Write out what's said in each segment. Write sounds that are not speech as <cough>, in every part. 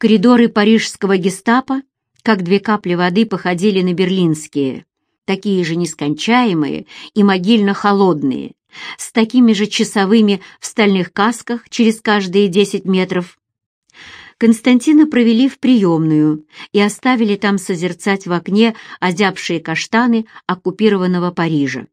Коридоры парижского гестапо, как две капли воды, походили на берлинские, такие же нескончаемые и могильно-холодные, с такими же часовыми в стальных касках через каждые десять метров. Константина провели в приемную и оставили там созерцать в окне озябшие каштаны оккупированного Парижа.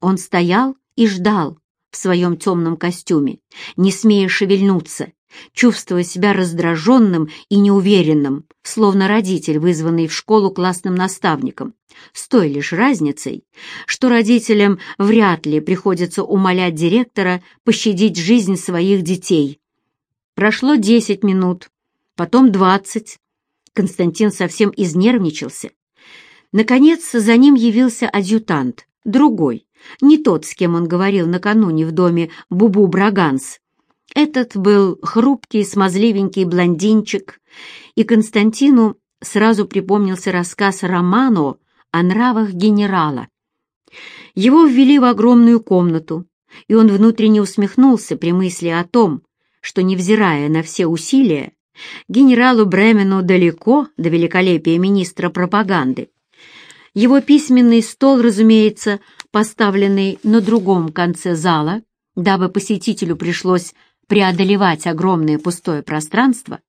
Он стоял и ждал в своем темном костюме, не смея шевельнуться, чувствуя себя раздраженным и неуверенным, словно родитель, вызванный в школу классным наставником, с той лишь разницей, что родителям вряд ли приходится умолять директора пощадить жизнь своих детей. Прошло десять минут, потом двадцать. Константин совсем изнервничался. Наконец, за ним явился адъютант, другой, не тот, с кем он говорил накануне в доме Бубу Браганс. Этот был хрупкий, смазливенький блондинчик, и Константину сразу припомнился рассказ Романо о нравах генерала. Его ввели в огромную комнату, и он внутренне усмехнулся при мысли о том, что, невзирая на все усилия, генералу Бремену далеко до великолепия министра пропаганды. Его письменный стол, разумеется, поставленный на другом конце зала, дабы посетителю пришлось преодолевать огромное пустое пространство,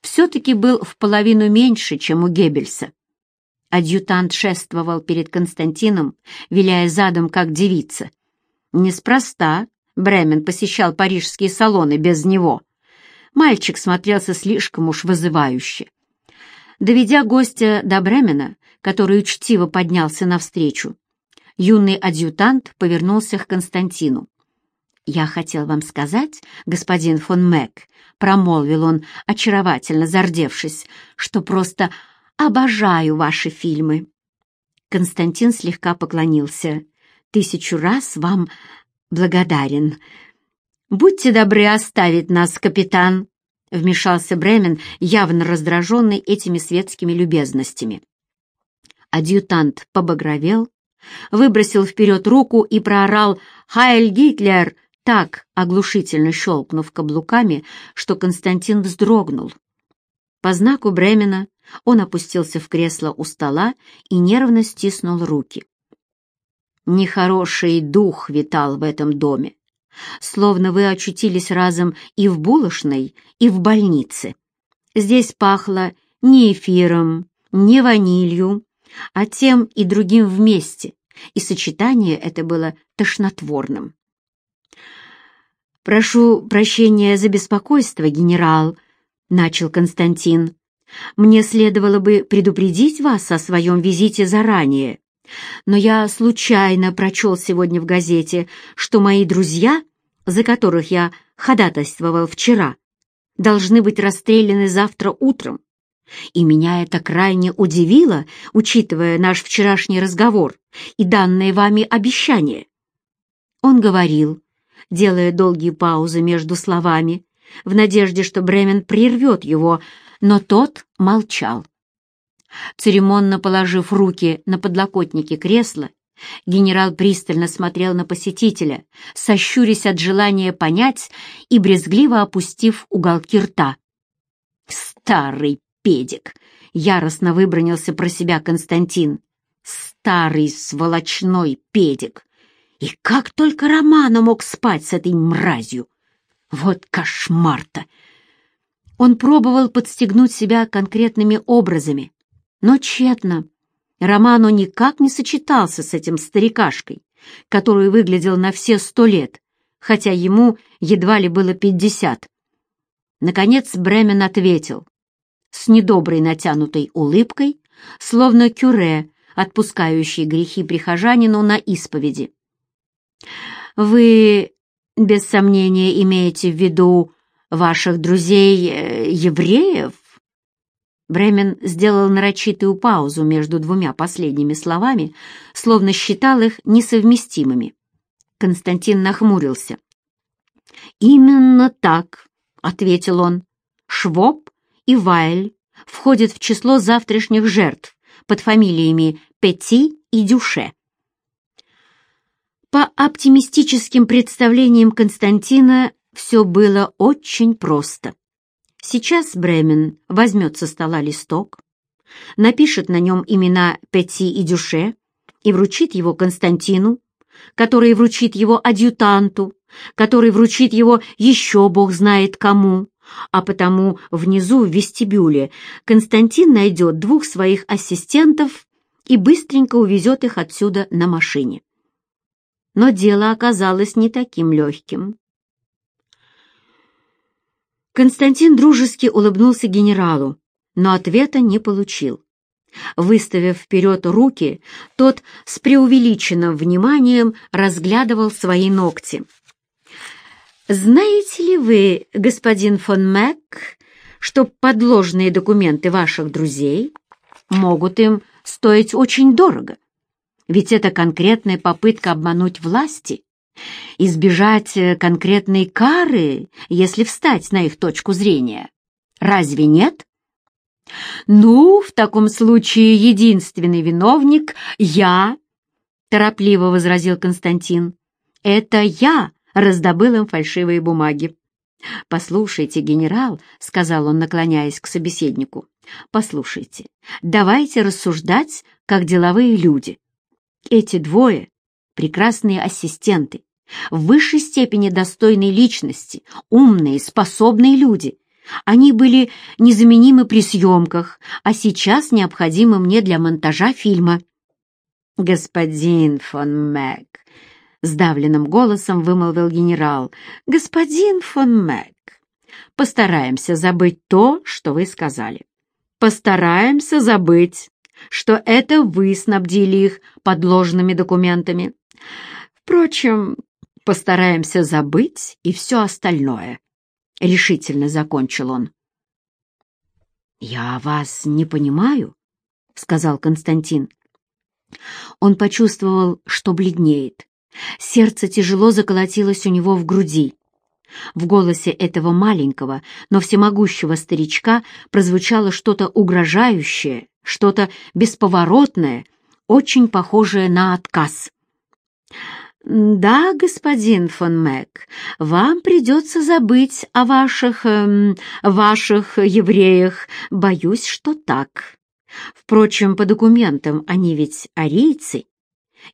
все-таки был в половину меньше, чем у Геббельса. Адъютант шествовал перед Константином, виляя задом, как девица. Неспроста Бремен посещал парижские салоны без него. Мальчик смотрелся слишком уж вызывающе. Доведя гостя до Бремена, который учтиво поднялся навстречу, юный адъютант повернулся к Константину. «Я хотел вам сказать, господин фон Мэг», — промолвил он, очаровательно зардевшись, «что просто обожаю ваши фильмы». Константин слегка поклонился. «Тысячу раз вам благодарен. Будьте добры оставить нас, капитан», — вмешался Бремен, явно раздраженный этими светскими любезностями. Адъютант побагровел, выбросил вперед руку и проорал «Хайль Гитлер!» так оглушительно щелкнув каблуками, что Константин вздрогнул. По знаку Бремена он опустился в кресло у стола и нервно стиснул руки. Нехороший дух витал в этом доме, словно вы очутились разом и в булочной, и в больнице. Здесь пахло не эфиром, не ванилью, а тем и другим вместе, и сочетание это было тошнотворным. «Прошу прощения за беспокойство, генерал», — начал Константин. «Мне следовало бы предупредить вас о своем визите заранее, но я случайно прочел сегодня в газете, что мои друзья, за которых я ходатайствовал вчера, должны быть расстреляны завтра утром. И меня это крайне удивило, учитывая наш вчерашний разговор и данное вами обещание». Он говорил, делая долгие паузы между словами, в надежде, что Бремен прервет его, но тот молчал. Церемонно положив руки на подлокотники кресла, генерал пристально смотрел на посетителя, сощурясь от желания понять и брезгливо опустив уголки рта. «Старый педик!» — яростно выбронился про себя Константин. «Старый сволочной педик! И как только Романа мог спать с этой мразью? Вот кошмар-то! Он пробовал подстегнуть себя конкретными образами, но тщетно. Роману никак не сочетался с этим старикашкой, который выглядел на все сто лет, хотя ему едва ли было пятьдесят. Наконец Бремен ответил, с недоброй натянутой улыбкой, словно кюре, отпускающий грехи прихожанину на исповеди. Вы, без сомнения, имеете в виду ваших друзей-евреев? Э, Бремен сделал нарочитую паузу между двумя последними словами, словно считал их несовместимыми. Константин нахмурился. «Именно так», — ответил он. «Швоб и Вайль входят в число завтрашних жертв под фамилиями Петти и Дюше. По оптимистическим представлениям Константина все было очень просто. Сейчас Бремен возьмет со стола листок, напишет на нем имена Петти и Дюше и вручит его Константину, который вручит его адъютанту, который вручит его еще бог знает кому, а потому внизу в вестибюле Константин найдет двух своих ассистентов и быстренько увезет их отсюда на машине. Но дело оказалось не таким легким. Константин дружески улыбнулся генералу, но ответа не получил. Выставив вперед руки, тот с преувеличенным вниманием разглядывал свои ногти. «Знаете ли вы, господин фон Мэг, что подложные документы ваших друзей могут им стоить очень дорого? Ведь это конкретная попытка обмануть власти, избежать э, конкретной кары, если встать на их точку зрения. Разве нет? «Ну, в таком случае единственный виновник — я», — торопливо возразил Константин. «Это я раздобыл им фальшивые бумаги». «Послушайте, генерал», — сказал он, наклоняясь к собеседнику, — «послушайте, давайте рассуждать, как деловые люди. Эти двое — прекрасные ассистенты, в высшей степени достойные личности, умные, способные люди. Они были незаменимы при съемках, а сейчас необходимы мне для монтажа фильма. «Господин фон Мэг», — сдавленным голосом вымолвил генерал, — «господин фон Мэг, постараемся забыть то, что вы сказали. Постараемся забыть, что это вы снабдили их подложными документами. Впрочем, постараемся забыть и все остальное. — решительно закончил он. «Я вас не понимаю», — сказал Константин. Он почувствовал, что бледнеет. Сердце тяжело заколотилось у него в груди. В голосе этого маленького, но всемогущего старичка прозвучало что-то угрожающее, что-то бесповоротное, очень похожее на отказ. «Да, господин фон Мэг, вам придется забыть о ваших... Эм, ваших евреях. Боюсь, что так. Впрочем, по документам они ведь арийцы,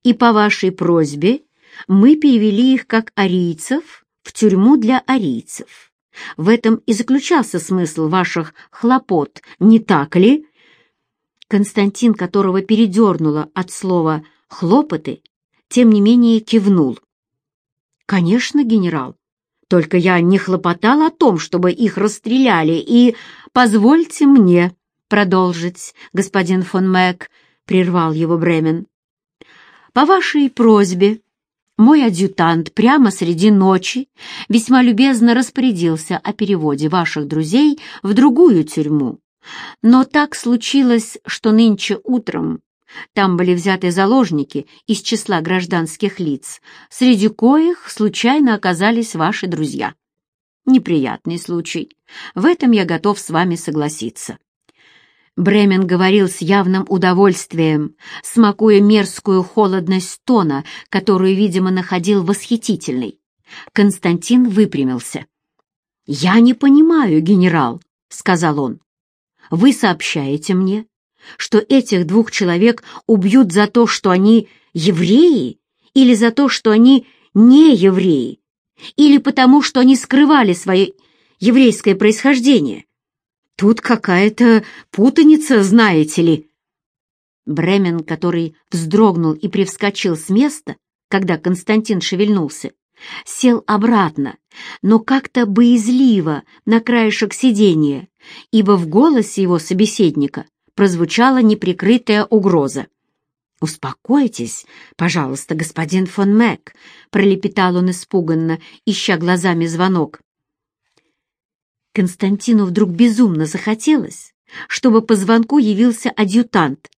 и по вашей просьбе мы перевели их как арийцев в тюрьму для арийцев. В этом и заключался смысл ваших хлопот, не так ли?» Константин, которого передернуло от слова «хлопоты», тем не менее кивнул. «Конечно, генерал, только я не хлопотал о том, чтобы их расстреляли, и позвольте мне продолжить, господин фон Мэг», — прервал его Бремен. «По вашей просьбе мой адъютант прямо среди ночи весьма любезно распорядился о переводе ваших друзей в другую тюрьму. Но так случилось, что нынче утром там были взяты заложники из числа гражданских лиц, среди коих случайно оказались ваши друзья. Неприятный случай. В этом я готов с вами согласиться. Бремен говорил с явным удовольствием, смакуя мерзкую холодность тона, которую, видимо, находил восхитительной. Константин выпрямился. «Я не понимаю, генерал», — сказал он. «Вы сообщаете мне, что этих двух человек убьют за то, что они евреи, или за то, что они не евреи, или потому, что они скрывали свое еврейское происхождение. Тут какая-то путаница, знаете ли. Бремен, который вздрогнул и привскочил с места, когда Константин шевельнулся, сел обратно, но как-то боязливо на краешек сиденья, ибо в голосе его собеседника прозвучала неприкрытая угроза. «Успокойтесь, пожалуйста, господин фон Мэг», — пролепетал он испуганно, ища глазами звонок. Константину вдруг безумно захотелось, чтобы по звонку явился адъютант.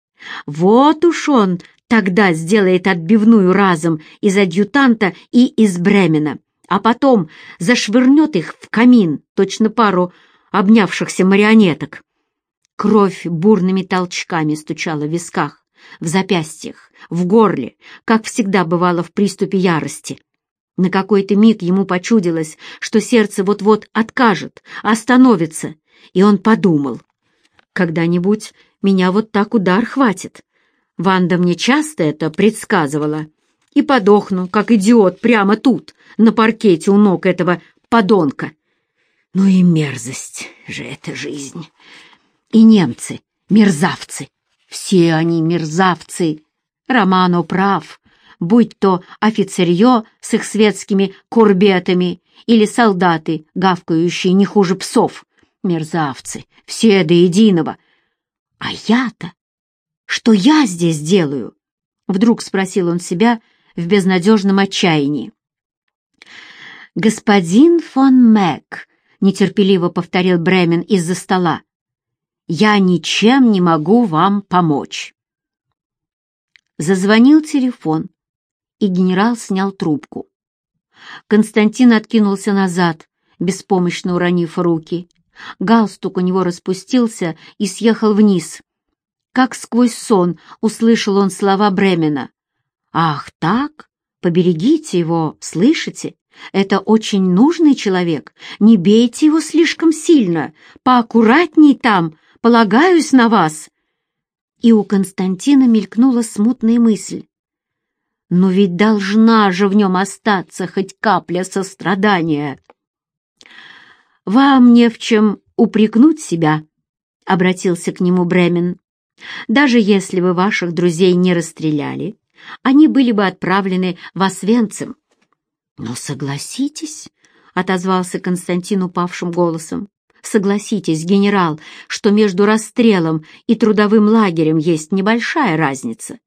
Вот уж он тогда сделает отбивную разом из адъютанта и из Бремена, а потом зашвырнет их в камин, точно пару обнявшихся марионеток. Кровь бурными толчками стучала в висках, в запястьях, в горле, как всегда бывало в приступе ярости. На какой-то миг ему почудилось, что сердце вот-вот откажет, остановится, и он подумал, «Когда-нибудь меня вот так удар хватит. Ванда мне часто это предсказывала. И подохну, как идиот, прямо тут, на паркете у ног этого подонка. Ну и мерзость же эта жизнь. И немцы, мерзавцы, все они мерзавцы. Романо прав, будь то офицерье с их светскими курбетами или солдаты, гавкающие не хуже псов. Мерзавцы, все до единого. А я-то? Что я здесь делаю? Вдруг спросил он себя в безнадежном отчаянии. «Господин фон Мэг», — нетерпеливо повторил Бремен из-за стола, — «я ничем не могу вам помочь». Зазвонил телефон, и генерал снял трубку. Константин откинулся назад, беспомощно уронив руки. Галстук у него распустился и съехал вниз. Как сквозь сон услышал он слова Бремена. «Ах, так? Поберегите его, слышите? Это очень нужный человек. Не бейте его слишком сильно. Поаккуратней там, полагаюсь на вас». И у Константина мелькнула смутная мысль. Но ведь должна же в нем остаться хоть капля сострадания. «Вам не в чем упрекнуть себя», — обратился к нему Бремен. «Даже если вы ваших друзей не расстреляли, они были бы отправлены в Освенцим». «Но согласитесь», — отозвался Константин упавшим голосом, «согласитесь, генерал, что между расстрелом и трудовым лагерем есть небольшая разница.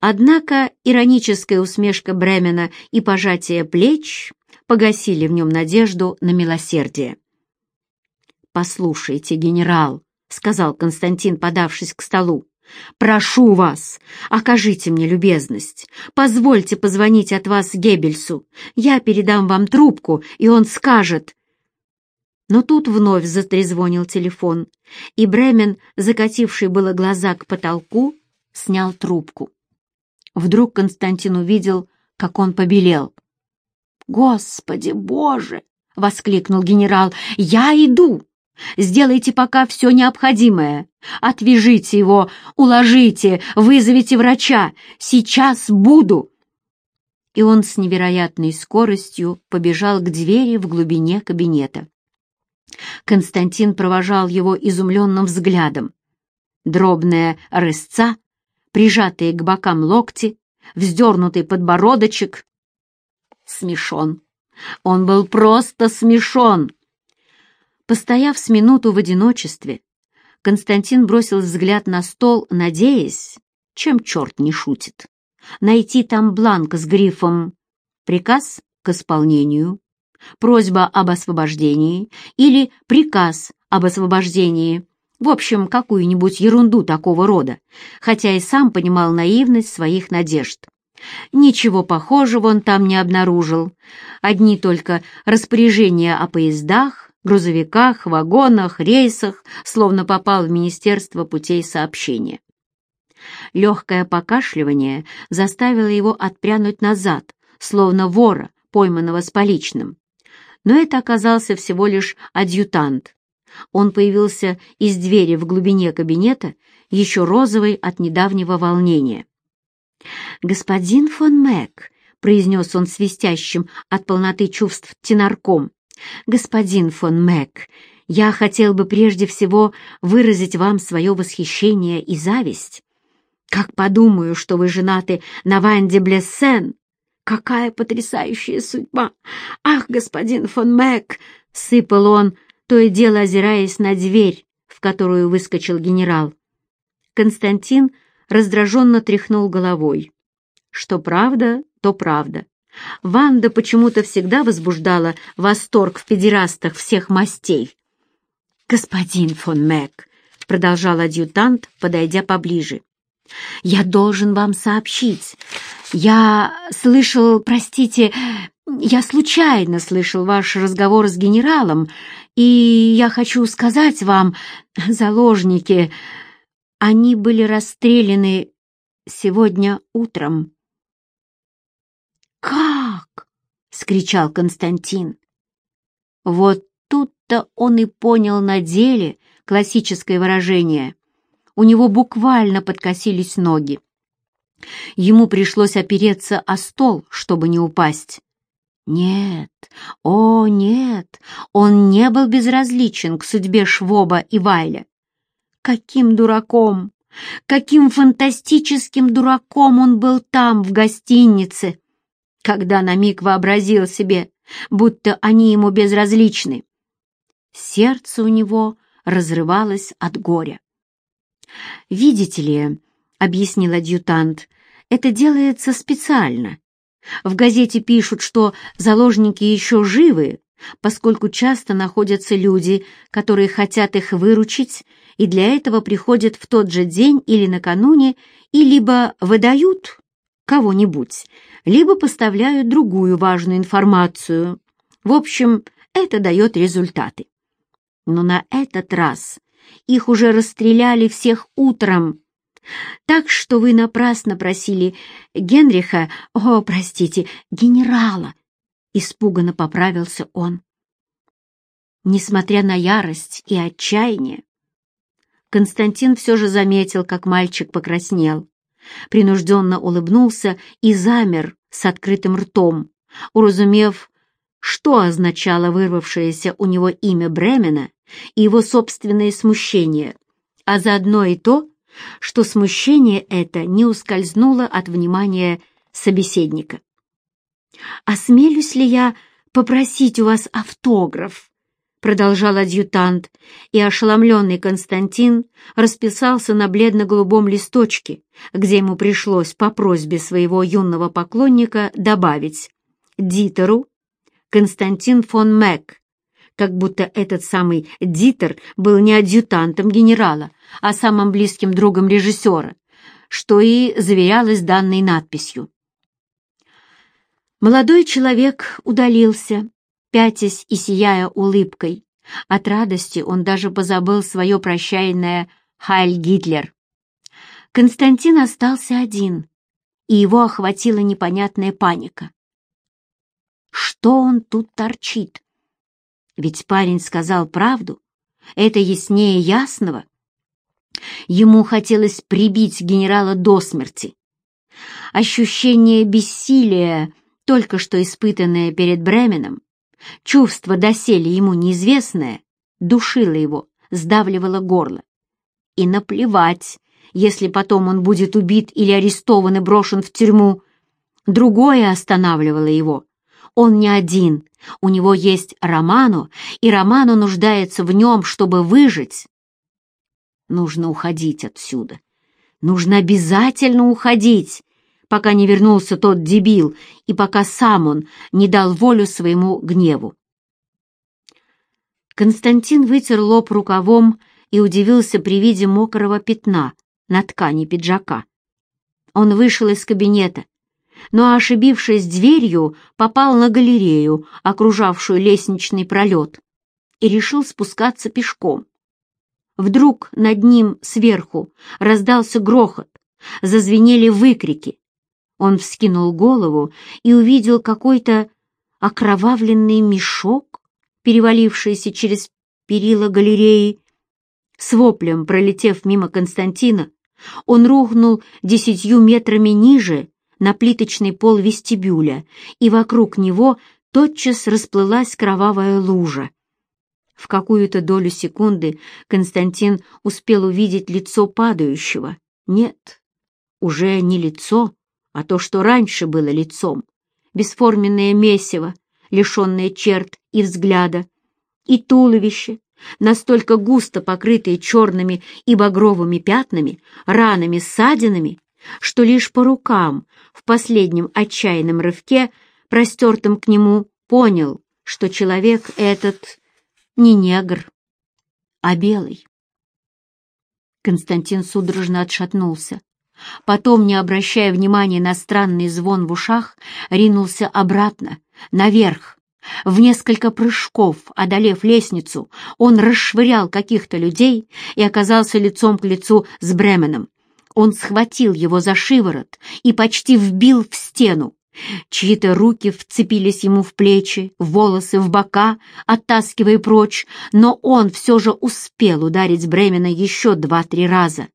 Однако ироническая усмешка Бремена и пожатие плеч погасили в нем надежду на милосердие. «Послушайте, генерал», — сказал Константин, подавшись к столу, — «прошу вас, окажите мне любезность, позвольте позвонить от вас Геббельсу, я передам вам трубку, и он скажет...» Но тут вновь затрезвонил телефон, и Бремен, закативший было глаза к потолку, снял трубку. Вдруг Константин увидел, как он побелел. «Господи Боже!» — воскликнул генерал. «Я иду! Сделайте пока все необходимое. Отвяжите его, уложите, вызовите врача. Сейчас буду!» И он с невероятной скоростью побежал к двери в глубине кабинета. Константин провожал его изумленным взглядом. Дробная рысца прижатые к бокам локти, вздернутый подбородочек. Смешон. Он был просто смешон. Постояв с минуту в одиночестве, Константин бросил взгляд на стол, надеясь, чем черт не шутит, найти там бланк с грифом «Приказ к исполнению», «Просьба об освобождении» или «Приказ об освобождении», в общем, какую-нибудь ерунду такого рода, хотя и сам понимал наивность своих надежд. Ничего похожего он там не обнаружил. Одни только распоряжения о поездах, грузовиках, вагонах, рейсах, словно попал в Министерство путей сообщения. Легкое покашливание заставило его отпрянуть назад, словно вора, пойманного с поличным. Но это оказался всего лишь адъютант, он появился из двери в глубине кабинета, еще розовый от недавнего волнения. «Господин фон Мэг», — произнес он свистящим от полноты чувств тенарком, «господин фон Мэг, я хотел бы прежде всего выразить вам свое восхищение и зависть. Как подумаю, что вы женаты на Ванде Блессен! Какая потрясающая судьба! Ах, господин фон Мэг!» — сыпал он, — то и дело озираясь на дверь, в которую выскочил генерал. Константин раздраженно тряхнул головой. Что правда, то правда. Ванда почему-то всегда возбуждала восторг в педерастах всех мастей. «Господин фон Мэг», — продолжал адъютант, подойдя поближе, — «я должен вам сообщить. Я слышал, простите, я случайно слышал ваш разговор с генералом, и я хочу сказать вам, <laughs> заложники, они были расстреляны сегодня утром. «Как?» — скричал Константин. «Вот тут-то он и понял на деле классическое выражение. У него буквально подкосились ноги. Ему пришлось опереться о стол, чтобы не упасть. Нет, о нет, он не был безразличен к судьбе Швоба и Вайля. Каким дураком, каким фантастическим дураком он был там, в гостинице, когда на миг вообразил себе, будто они ему безразличны. Сердце у него разрывалось от горя. «Видите ли», — объяснил адъютант, — «это делается специально, в газете пишут, что заложники еще живы, поскольку часто находятся люди, которые хотят их выручить, и для этого приходят в тот же день или накануне и либо выдают кого-нибудь, либо поставляют другую важную информацию. В общем, это дает результаты. Но на этот раз их уже расстреляли всех утром, так что вы напрасно просили Генриха, о, простите, генерала, испуганно поправился он. Несмотря на ярость и отчаяние, Константин все же заметил, как мальчик покраснел, принужденно улыбнулся и замер с открытым ртом, уразумев, что означало вырвавшееся у него имя Бремена и его собственное смущение, а заодно и то, что смущение это не ускользнуло от внимания собеседника. «Осмелюсь ли я попросить у вас автограф?» продолжал адъютант, и ошеломленный Константин расписался на бледно-голубом листочке, где ему пришлось по просьбе своего юного поклонника добавить «Дитеру Константин фон Мэг, как будто этот самый Дитер был не адъютантом генерала, а самым близким другом режиссера, что и заверялось данной надписью. Молодой человек удалился, пятясь и сияя улыбкой. От радости он даже позабыл свое прощальное «Хайль Гитлер». Константин остался один, и его охватила непонятная паника. Что он тут торчит? Ведь парень сказал правду. Это яснее ясного. Ему хотелось прибить генерала до смерти. Ощущение бессилия, только что испытанное перед Бременом, чувство доселе ему неизвестное, душило его, сдавливало горло. И наплевать, если потом он будет убит или арестован и брошен в тюрьму. Другое останавливало его. Он не один, у него есть Роману, и Роману нуждается в нем, чтобы выжить. Нужно уходить отсюда. Нужно обязательно уходить, пока не вернулся тот дебил и пока сам он не дал волю своему гневу. Константин вытер лоб рукавом и удивился при виде мокрого пятна на ткани пиджака. Он вышел из кабинета, но, ошибившись дверью, попал на галерею, окружавшую лестничный пролет, и решил спускаться пешком. Вдруг над ним сверху раздался грохот, зазвенели выкрики. Он вскинул голову и увидел какой-то окровавленный мешок, перевалившийся через перила галереи. С воплем, пролетев мимо Константина, он рухнул десятью метрами ниже на плиточный пол вестибюля, и вокруг него тотчас расплылась кровавая лужа. В какую-то долю секунды Константин успел увидеть лицо падающего. Нет, уже не лицо, а то, что раньше было лицом. Бесформенное месиво, лишенное черт и взгляда, и туловище, настолько густо покрытые черными и багровыми пятнами, ранами, ссадинами, что лишь по рукам в последнем отчаянном рывке, простертым к нему, понял, что человек этот не негр, а белый. Константин судорожно отшатнулся. Потом, не обращая внимания на странный звон в ушах, ринулся обратно, наверх. В несколько прыжков, одолев лестницу, он расшвырял каких-то людей и оказался лицом к лицу с Бременом. Он схватил его за шиворот и почти вбил в стену. Чьи-то руки вцепились ему в плечи, волосы, в бока, оттаскивая прочь, но он все же успел ударить Бремена еще два-три раза.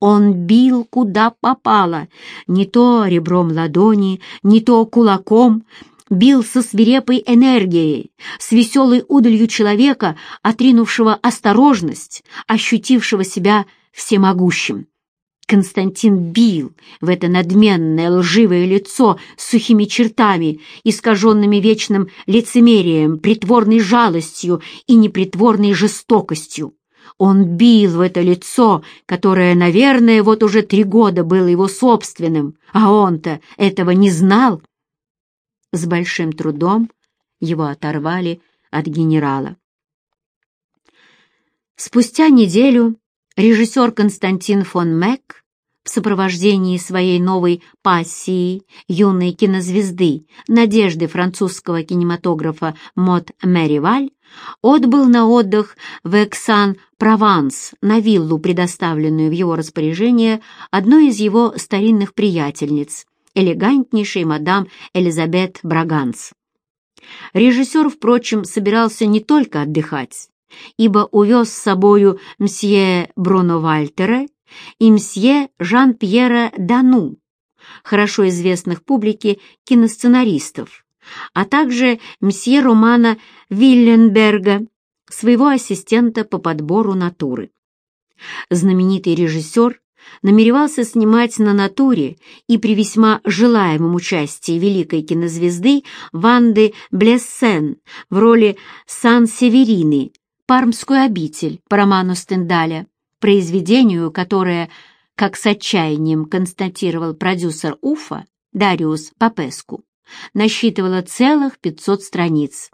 Он бил, куда попало, не то ребром ладони, не то кулаком, бил со свирепой энергией, с веселой удалью человека, отринувшего осторожность, ощутившего себя всемогущим. Константин бил в это надменное лживое лицо с сухими чертами, искаженными вечным лицемерием, притворной жалостью и непритворной жестокостью. Он бил в это лицо, которое, наверное, вот уже три года было его собственным, а он-то этого не знал. С большим трудом его оторвали от генерала. Спустя неделю режиссер Константин фон Мек в сопровождении своей новой пассии, юной кинозвезды, надежды французского кинематографа Мот Мериваль, отбыл на отдых в Эксан-Прованс на виллу, предоставленную в его распоряжение одной из его старинных приятельниц, элегантнейшей мадам Элизабет Браганс. Режиссер, впрочем, собирался не только отдыхать, ибо увез с собою мсье Бруно Вальтера и мсье Жан-Пьера Дану, хорошо известных публике киносценаристов, а также мсье Романа Вилленберга, своего ассистента по подбору натуры. Знаменитый режиссер намеревался снимать на натуре и при весьма желаемом участии великой кинозвезды Ванды Блессен в роли Сан-Северины «Пармскую обитель» по роману Стендаля, произведению, которое, как с отчаянием констатировал продюсер Уфа Дариус Папеску, насчитывало целых 500 страниц.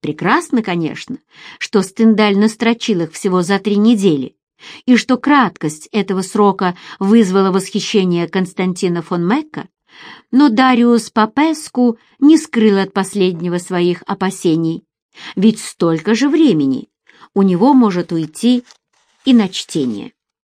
Прекрасно, конечно, что Стендаль настрочил их всего за три недели, и что краткость этого срока вызвала восхищение Константина фон Мекка, но Дариус Папеску не скрыл от последнего своих опасений, ведь столько же времени у него может уйти и на чтение.